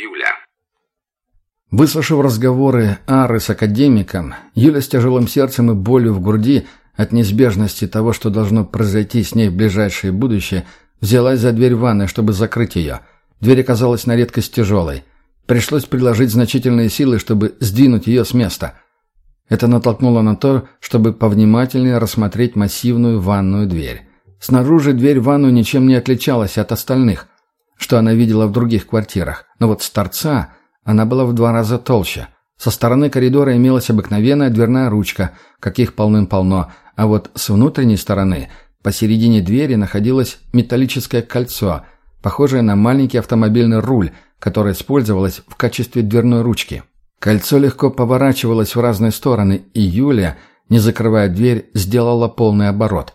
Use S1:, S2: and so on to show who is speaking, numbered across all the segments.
S1: Юля.
S2: Выслушав разговоры Ары с академиком, Юля с тяжелым сердцем и болью в груди от неизбежности того, что должно произойти с ней в ближайшее будущее, взялась за дверь ванной, чтобы закрыть ее. Дверь оказалась на редкость тяжелой. Пришлось приложить значительные силы, чтобы сдвинуть ее с места. Это натолкнуло на то, чтобы повнимательнее рассмотреть массивную ванную дверь. Снаружи дверь в ванную ничем не отличалась от остальных, что она видела в других квартирах. Но вот с торца она была в два раза толще. Со стороны коридора имелась обыкновенная дверная ручка, каких полным-полно, а вот с внутренней стороны, посередине двери, находилось металлическое кольцо, похожее на маленький автомобильный руль, которое использовалось в качестве дверной ручки. Кольцо легко поворачивалось в разные стороны, и Юлия, не закрывая дверь, сделала полный оборот.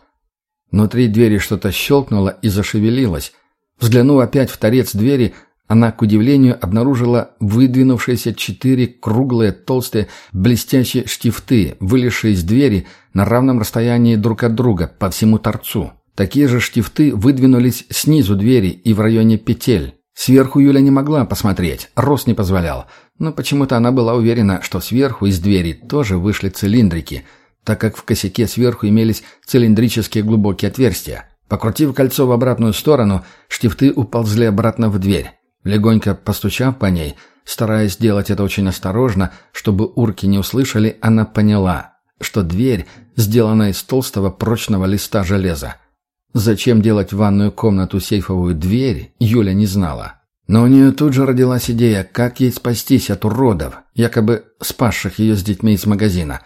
S2: Внутри двери что-то щелкнуло и зашевелилось. Взглянув опять в торец двери, она, к удивлению, обнаружила выдвинувшиеся четыре круглые, толстые, блестящие штифты, вылезшие из двери на равном расстоянии друг от друга по всему торцу. Такие же штифты выдвинулись снизу двери и в районе петель. Сверху Юля не могла посмотреть, рост не позволял, но почему-то она была уверена, что сверху из двери тоже вышли цилиндрики, так как в косяке сверху имелись цилиндрические глубокие отверстия. Покрутив кольцо в обратную сторону, штифты уползли обратно в дверь. Легонько постучав по ней, стараясь сделать это очень осторожно, чтобы урки не услышали, она поняла, что дверь сделана из толстого прочного листа железа. Зачем делать в ванную комнату сейфовую дверь, Юля не знала. Но у нее тут же родилась идея, как ей спастись от уродов, якобы спасших ее с детьми из магазина.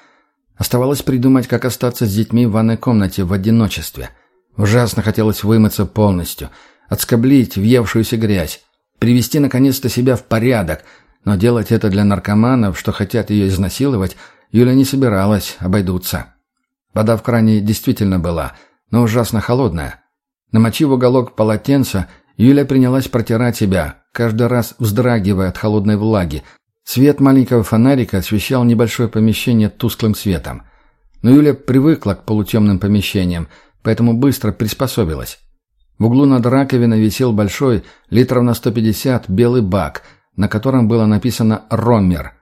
S2: Оставалось придумать, как остаться с детьми в ванной комнате в одиночестве. Ужасно хотелось вымыться полностью, отскоблить въевшуюся грязь, привести наконец-то себя в порядок, но делать это для наркоманов, что хотят ее изнасиловать, Юля не собиралась, обойдутся. Вода в кране действительно была, но ужасно холодная. Намочив уголок полотенца, Юля принялась протирать себя, каждый раз вздрагивая от холодной влаги. Свет маленького фонарика освещал небольшое помещение тусклым светом. Но Юля привыкла к полутемным помещениям, поэтому быстро приспособилась. В углу над раковиной висел большой, литров на 150, белый бак, на котором было написано «Роммер»,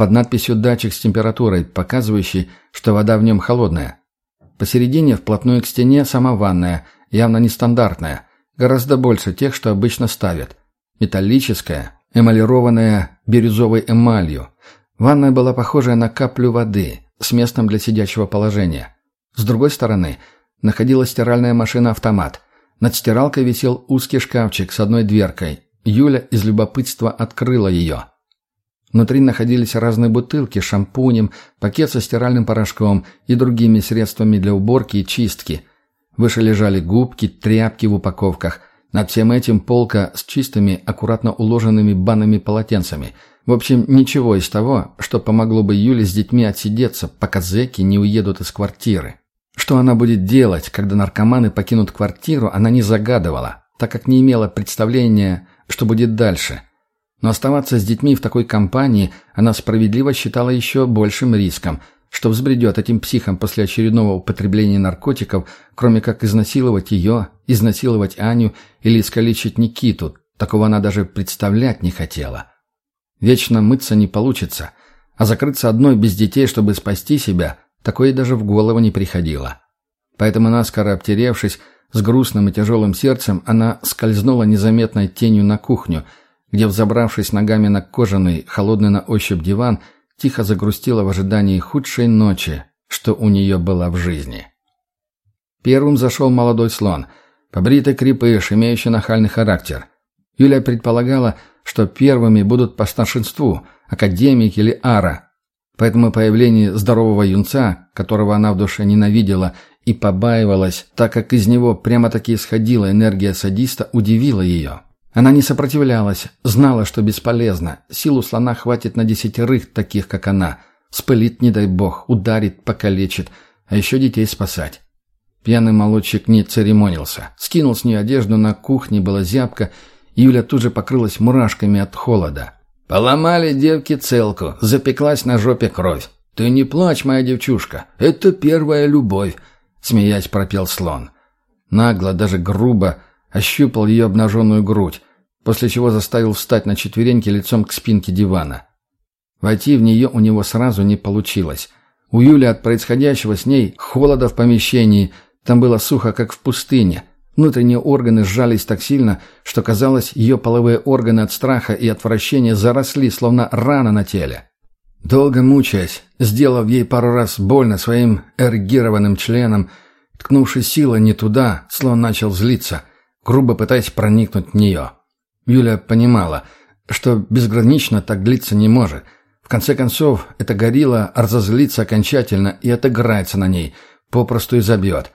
S2: под надписью «Датчик с температурой», показывающий, что вода в нем холодная. Посередине, вплотную к стене, сама ванная, явно нестандартная, гораздо больше тех, что обычно ставят. Металлическая, эмалированная бирюзовой эмалью. Ванная была похожая на каплю воды, с местом для сидячего положения. С другой стороны находилась стиральная машина-автомат – над стиралкой висел узкий шкафчик с одной дверкой. Юля из любопытства открыла ее. Внутри находились разные бутылки с шампунем, пакет со стиральным порошком и другими средствами для уборки и чистки. Выше лежали губки, тряпки в упаковках. Над всем этим полка с чистыми, аккуратно уложенными банными полотенцами. В общем, ничего из того, что помогло бы Юле с детьми отсидеться, пока зэки не уедут из квартиры. Что она будет делать, когда наркоманы покинут квартиру, она не загадывала, так как не имела представления, что будет дальше. Но оставаться с детьми в такой компании она справедливо считала еще большим риском, что взбредет этим психом после очередного употребления наркотиков, кроме как изнасиловать ее, изнасиловать Аню или искалечить Никиту. Такого она даже представлять не хотела. Вечно мыться не получится, а закрыться одной без детей, чтобы спасти себя – Такое даже в голову не приходило. Поэтому, наскоро обтеревшись, с грустным и тяжелым сердцем, она скользнула незаметной тенью на кухню, где, взобравшись ногами на кожаный, холодный на ощупь диван, тихо загрустила в ожидании худшей ночи, что у нее была в жизни. Первым зашел молодой слон, побритый крепыш, имеющий нахальный характер. Юля предполагала, что первыми будут по старшинству – академик или ара, Поэтому появление здорового юнца, которого она в душе ненавидела и побаивалась, так как из него прямо-таки исходила энергия садиста, удивило ее. Она не сопротивлялась, знала, что бесполезно. Силу слона хватит на десятерых, таких как она. Спылит, не дай бог, ударит, покалечит, а еще детей спасать. Пьяный молодчик не церемонился. Скинул с нее одежду, на кухне была зябка, Юля тут же покрылась мурашками от холода. Поломали девки целку, запеклась на жопе кровь. «Ты не плачь, моя девчушка, это первая любовь», — смеясь пропел слон. Нагло, даже грубо, ощупал ее обнаженную грудь. после чего заставил встать на четвереньки лицом к спинке дивана. Войти в нее у него сразу не получилось. У Юли от происходящего с ней холода в помещении, там было сухо, как в пустыне. Внутренние органы сжались так сильно, что казалось, ее половые органы от страха и отвращения заросли, словно рана на теле. Долго мучаясь, сделав ей пару раз больно своим эргированным членом, ткнувшись силой не туда, слон начал злиться, грубо пытаясь проникнуть в нее. Юля понимала, что безгранично так длиться не может. В конце концов, эта горилла разозлится окончательно и отыграется на ней, попросту и забьет.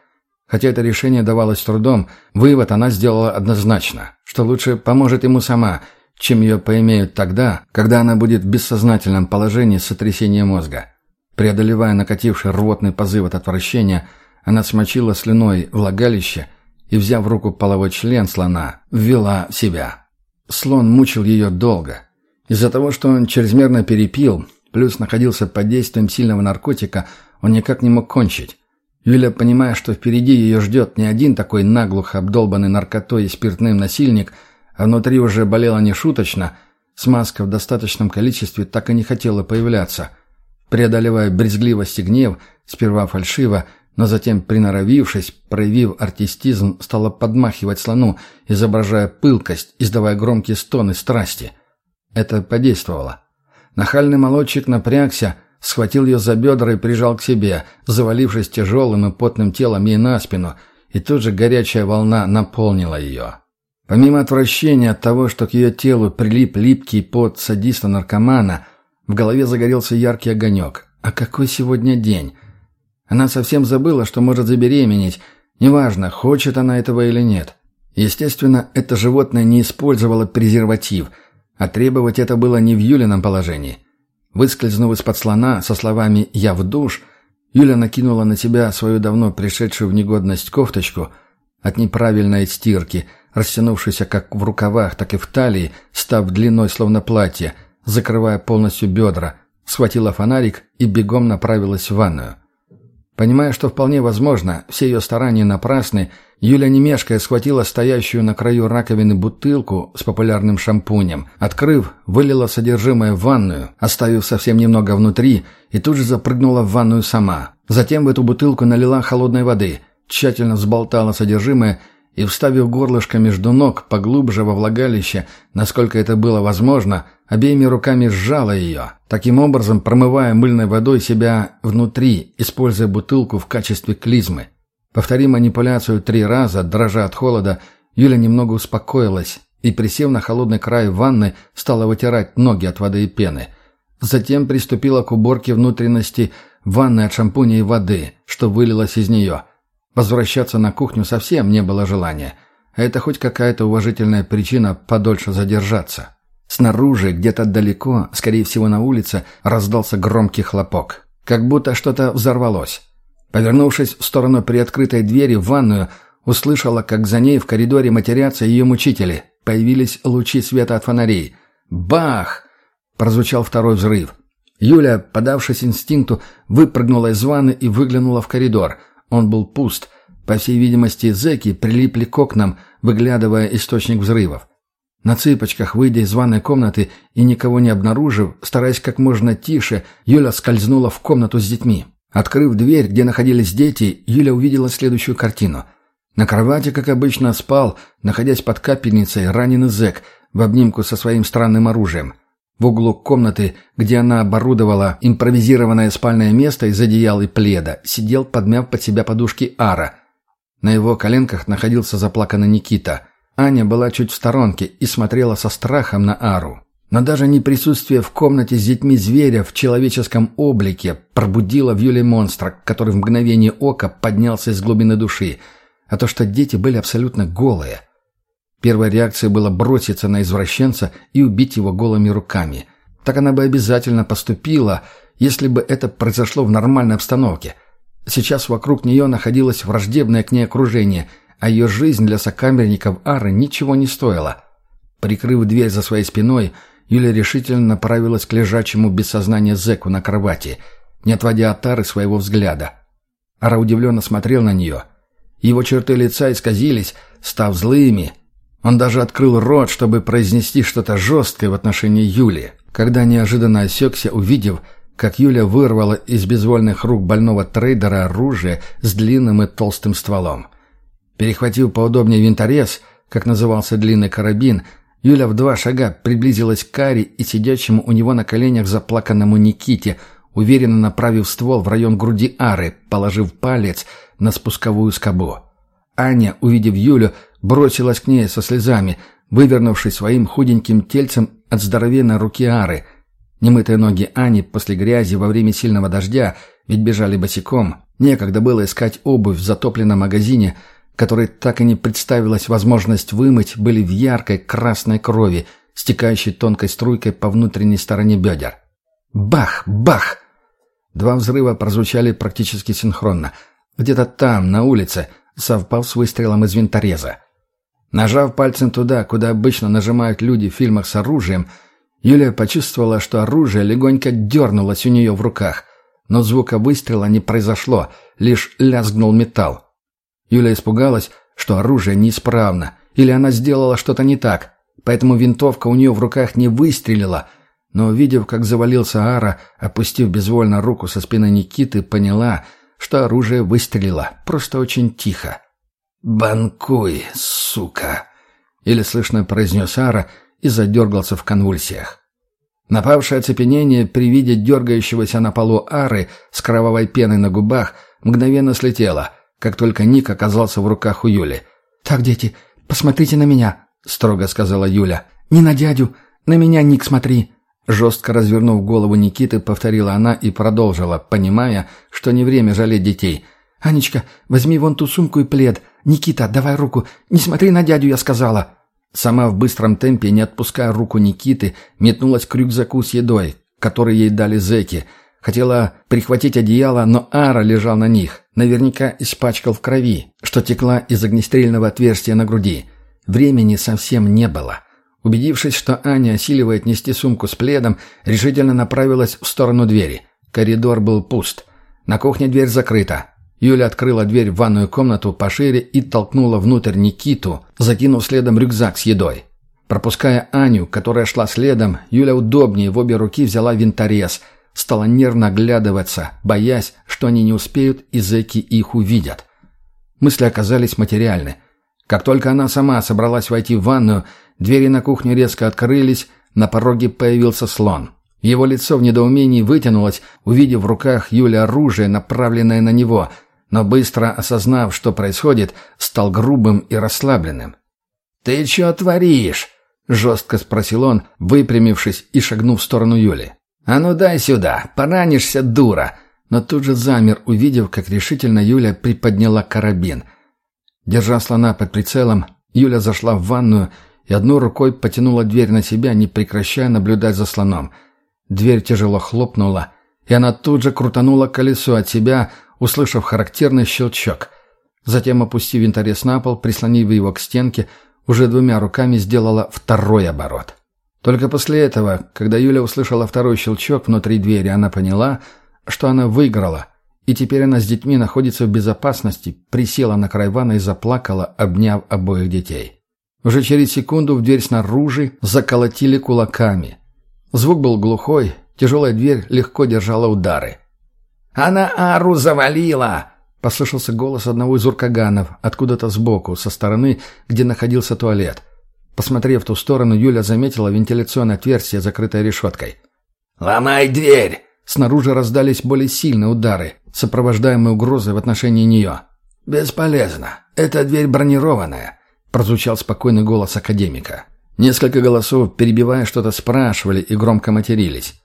S2: Хотя это решение давалось трудом, вывод она сделала однозначно, что лучше поможет ему сама, чем ее поимеют тогда, когда она будет в бессознательном положении сотрясения мозга. Преодолевая накативший рвотный позыв от отвращения, она смочила слюной влагалище и, взяв в руку половой член слона, ввела в себя. Слон мучил ее долго. Из-за того, что он чрезмерно перепил, плюс находился под действием сильного наркотика, он никак не мог кончить. Юля, понимая, что впереди ее ждет не один такой наглухо обдолбанный наркотой и спиртным насильник, а внутри уже болела нешуточно, смазка в достаточном количестве так и не хотела появляться. Преодолевая брезгливость и гнев, сперва фальшиво, но затем, приноровившись, проявив артистизм, стала подмахивать слону, изображая пылкость, издавая громкие стоны страсти. Это подействовало. Нахальный молодчик напрягся, схватил ее за бедра и прижал к себе, завалившись тяжелым и потным телом ей на спину, и тут же горячая волна наполнила ее. Помимо отвращения от того, что к ее телу прилип липкий пот садиста-наркомана, в голове загорелся яркий огонек. А какой сегодня день? Она совсем забыла, что может забеременеть, неважно, хочет она этого или нет. Естественно, это животное не использовало презерватив, а требовать это было не в Юлином положении. Выскользнув из-под слона со словами «я в душ», Юля накинула на себя свою давно пришедшую в негодность кофточку от неправильной стирки, растянувшуюся как в рукавах, так и в талии, став длиной словно платье, закрывая полностью бедра, схватила фонарик и бегом направилась в ванную. Понимая, что вполне возможно, все ее старания напрасны, Юля немешкая схватила стоящую на краю раковины бутылку с популярным шампунем. Открыв, вылила содержимое в ванную, оставив совсем немного внутри, и тут же запрыгнула в ванную сама. Затем в эту бутылку налила холодной воды, тщательно взболтала содержимое и, вставив горлышко между ног поглубже во влагалище, насколько это было возможно, обеими руками сжала ее, таким образом промывая мыльной водой себя внутри, используя бутылку в качестве клизмы. Повторив манипуляцию три раза, дрожа от холода, Юля немного успокоилась и, присев на холодный край ванны, стала вытирать ноги от воды и пены. Затем приступила к уборке внутренности ванны от шампуня и воды, что вылилось из нее – Возвращаться на кухню совсем не было желания. А это хоть какая-то уважительная причина подольше задержаться. Снаружи, где-то далеко, скорее всего на улице, раздался громкий хлопок. Как будто что-то взорвалось. Повернувшись в сторону приоткрытой двери в ванную, услышала, как за ней в коридоре матерятся ее мучители. Появились лучи света от фонарей. «Бах!» – прозвучал второй взрыв. Юля, подавшись инстинкту, выпрыгнула из ванны и выглянула в коридор – он был пуст. По всей видимости, зэки прилипли к окнам, выглядывая источник взрывов. На цыпочках, выйдя из ванной комнаты и никого не обнаружив, стараясь как можно тише, Юля скользнула в комнату с детьми. Открыв дверь, где находились дети, Юля увидела следующую картину. На кровати, как обычно, спал, находясь под капельницей, раненый зэк в обнимку со своим странным оружием – в углу комнаты, где она оборудовала импровизированное спальное место из одеял и пледа, сидел, подмяв под себя подушки Ара. На его коленках находился заплаканный Никита. Аня была чуть в сторонке и смотрела со страхом на Ару. Но даже не присутствие в комнате с детьми зверя в человеческом облике пробудило в Юле монстра, который в мгновение ока поднялся из глубины души. А то, что дети были абсолютно голые – Первой реакцией было броситься на извращенца и убить его голыми руками. Так она бы обязательно поступила, если бы это произошло в нормальной обстановке. Сейчас вокруг нее находилось враждебное к ней окружение, а ее жизнь для сокамерников Ары ничего не стоила. Прикрыв дверь за своей спиной, Юля решительно направилась к лежачему без сознания зэку на кровати, не отводя от Ары своего взгляда. Ара удивленно смотрел на нее. Его черты лица исказились, став злыми – Он даже открыл рот, чтобы произнести что-то жесткое в отношении Юли, когда неожиданно осекся, увидев, как Юля вырвала из безвольных рук больного трейдера оружие с длинным и толстым стволом. Перехватив поудобнее винторез, как назывался длинный карабин, Юля в два шага приблизилась к Каре и сидящему у него на коленях заплаканному Никите, уверенно направив ствол в район груди Ары, положив палец на спусковую скобу. Аня, увидев Юлю, бросилась к ней со слезами, вывернувшись своим худеньким тельцем от здоровенной руки Ары. Немытые ноги Ани после грязи во время сильного дождя, ведь бежали босиком, некогда было искать обувь в затопленном магазине – которой так и не представилась возможность вымыть, были в яркой красной крови, стекающей тонкой струйкой по внутренней стороне бедер. Бах! Бах! Два взрыва прозвучали практически синхронно. Где-то там, на улице, совпав с выстрелом из винтореза. Нажав пальцем туда, куда обычно нажимают люди в фильмах с оружием, Юлия почувствовала, что оружие легонько дернулось у нее в руках. Но звука выстрела не произошло, лишь лязгнул металл. Юля испугалась, что оружие неисправно, или она сделала что-то не так, поэтому винтовка у нее в руках не выстрелила, но, увидев, как завалился Ара, опустив безвольно руку со спины Никиты, поняла, что оружие выстрелило, просто очень тихо. «Банкуй, сука!» — или слышно произнес Ара и задергался в конвульсиях. Напавшее оцепенение при виде дергающегося на полу Ары с кровавой пеной на губах мгновенно слетело — как только Ник оказался в руках у Юли. «Так, дети, посмотрите на меня», — строго сказала Юля. «Не на дядю, на меня, Ник, смотри». Жестко развернув голову Никиты, повторила она и продолжила, понимая, что не время жалеть детей. «Анечка, возьми вон ту сумку и плед. Никита, давай руку. Не смотри на дядю, я сказала». Сама в быстром темпе, не отпуская руку Никиты, метнулась к рюкзаку с едой, который ей дали зэки — Хотела прихватить одеяло, но Ара лежал на них. Наверняка испачкал в крови, что текла из огнестрельного отверстия на груди. Времени совсем не было. Убедившись, что Аня осиливает нести сумку с пледом, решительно направилась в сторону двери. Коридор был пуст. На кухне дверь закрыта. Юля открыла дверь в ванную комнату пошире и толкнула внутрь Никиту, закинув следом рюкзак с едой. Пропуская Аню, которая шла следом, Юля удобнее в обе руки взяла винторез – стала нервно оглядываться, боясь, что они не успеют и зэки их увидят. Мысли оказались материальны. Как только она сама собралась войти в ванную, двери на кухню резко открылись, на пороге появился слон. Его лицо в недоумении вытянулось, увидев в руках Юля оружие, направленное на него, но быстро осознав, что происходит, стал грубым и расслабленным. «Ты что творишь?» — жестко спросил он, выпрямившись и шагнув в сторону Юли. «А ну дай сюда! Поранишься, дура!» Но тут же замер, увидев, как решительно Юля приподняла карабин. Держа слона под прицелом, Юля зашла в ванную и одной рукой потянула дверь на себя, не прекращая наблюдать за слоном. Дверь тяжело хлопнула, и она тут же крутанула колесо от себя, услышав характерный щелчок. Затем, опустив винторез на пол, прислонив его к стенке, уже двумя руками сделала второй оборот. Только после этого, когда Юля услышала второй щелчок внутри двери, она поняла, что она выиграла, и теперь она с детьми находится в безопасности, присела на край ванны и заплакала, обняв обоих детей. Уже через секунду в дверь снаружи заколотили кулаками. Звук был глухой, тяжелая дверь легко держала удары. «Она Ару завалила!» — послышался голос одного из уркаганов, откуда-то сбоку, со стороны, где находился туалет — Посмотрев в ту сторону, Юля заметила вентиляционное отверстие, закрытое решеткой. «Ломай дверь!» Снаружи раздались более сильные удары, сопровождаемые угрозой в отношении нее. «Бесполезно. Эта дверь бронированная», — прозвучал спокойный голос академика. Несколько голосов, перебивая что-то, спрашивали и громко матерились.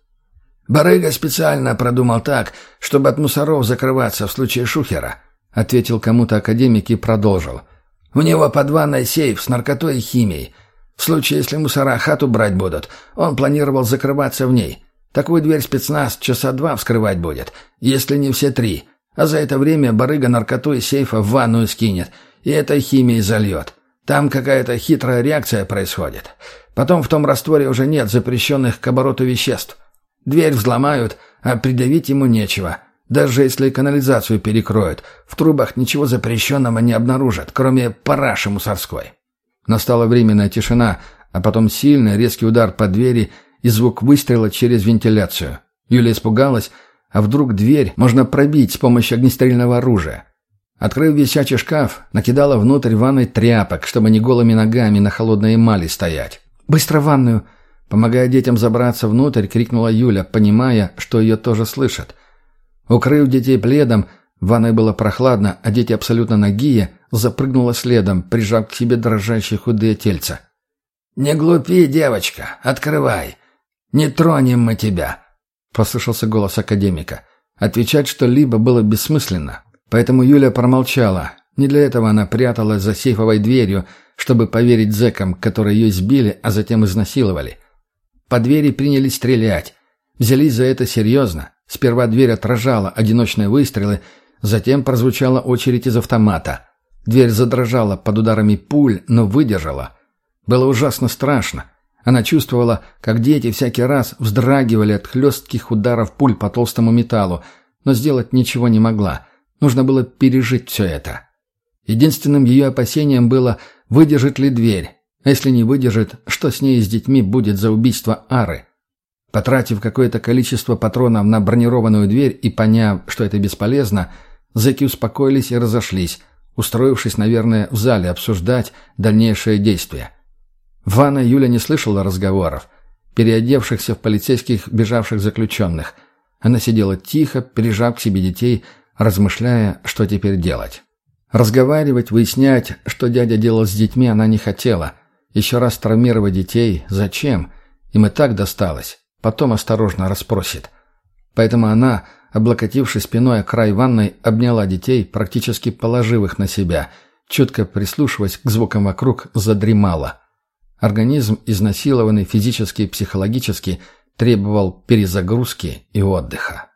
S2: «Барыга специально продумал так, чтобы от мусоров закрываться в случае шухера», — ответил кому-то академик и продолжил. У него под ванной сейф с наркотой и химией. В случае, если мусора хату брать будут, он планировал закрываться в ней. Такую дверь спецназ часа два вскрывать будет, если не все три. А за это время барыга наркоту из сейфа в ванную скинет, и этой химией зальет. Там какая-то хитрая реакция происходит. Потом в том растворе уже нет запрещенных к обороту веществ. Дверь взломают, а придавить ему нечего. Даже если канализацию перекроют, в трубах ничего запрещенного не обнаружат, кроме параши мусорской. Настала временная тишина, а потом сильный резкий удар по двери и звук выстрела через вентиляцию. Юля испугалась, а вдруг дверь можно пробить с помощью огнестрельного оружия. Открыв висячий шкаф, накидала внутрь ванной тряпок, чтобы не голыми ногами на холодной эмали стоять. «Быстро в ванную!» Помогая детям забраться внутрь, крикнула Юля, понимая, что ее тоже слышат. Укрыв детей пледом, в ванной было прохладно, а дети абсолютно нагие, запрыгнула следом, прижав к себе дрожащие худые тельца. «Не глупи, девочка, открывай. Не тронем мы тебя», — послышался голос академика. Отвечать что-либо было бессмысленно, поэтому Юля промолчала. Не для этого она пряталась за сейфовой дверью, чтобы поверить зэкам, которые ее избили, а затем изнасиловали. По двери принялись стрелять. Взялись за это серьезно. Сперва дверь отражала одиночные выстрелы, затем прозвучала очередь из автомата. Дверь задрожала под ударами пуль, но выдержала. Было ужасно страшно. Она чувствовала, как дети всякий раз вздрагивали от хлестких ударов пуль по толстому металлу, но сделать ничего не могла. Нужно было пережить все это. Единственным ее опасением было, выдержит ли дверь. А если не выдержит, что с ней и с детьми будет за убийство Ары? Потратив какое-то количество патронов на бронированную дверь и поняв, что это бесполезно, зэки успокоились и разошлись, устроившись, наверное, в зале обсуждать дальнейшие действия. В ванной Юля не слышала разговоров, переодевшихся в полицейских бежавших заключенных. Она сидела тихо, прижав к себе детей, размышляя, что теперь делать. Разговаривать, выяснять, что дядя делал с детьми, она не хотела. Еще раз травмировать детей зачем? Им и так досталось. Потом осторожно расспросит. Поэтому она, облокотившись спиной о край ванной, обняла детей, практически положив их на себя, чутко прислушиваясь к звукам вокруг, задремала. Организм, изнасилованный физически и психологически, требовал перезагрузки и отдыха.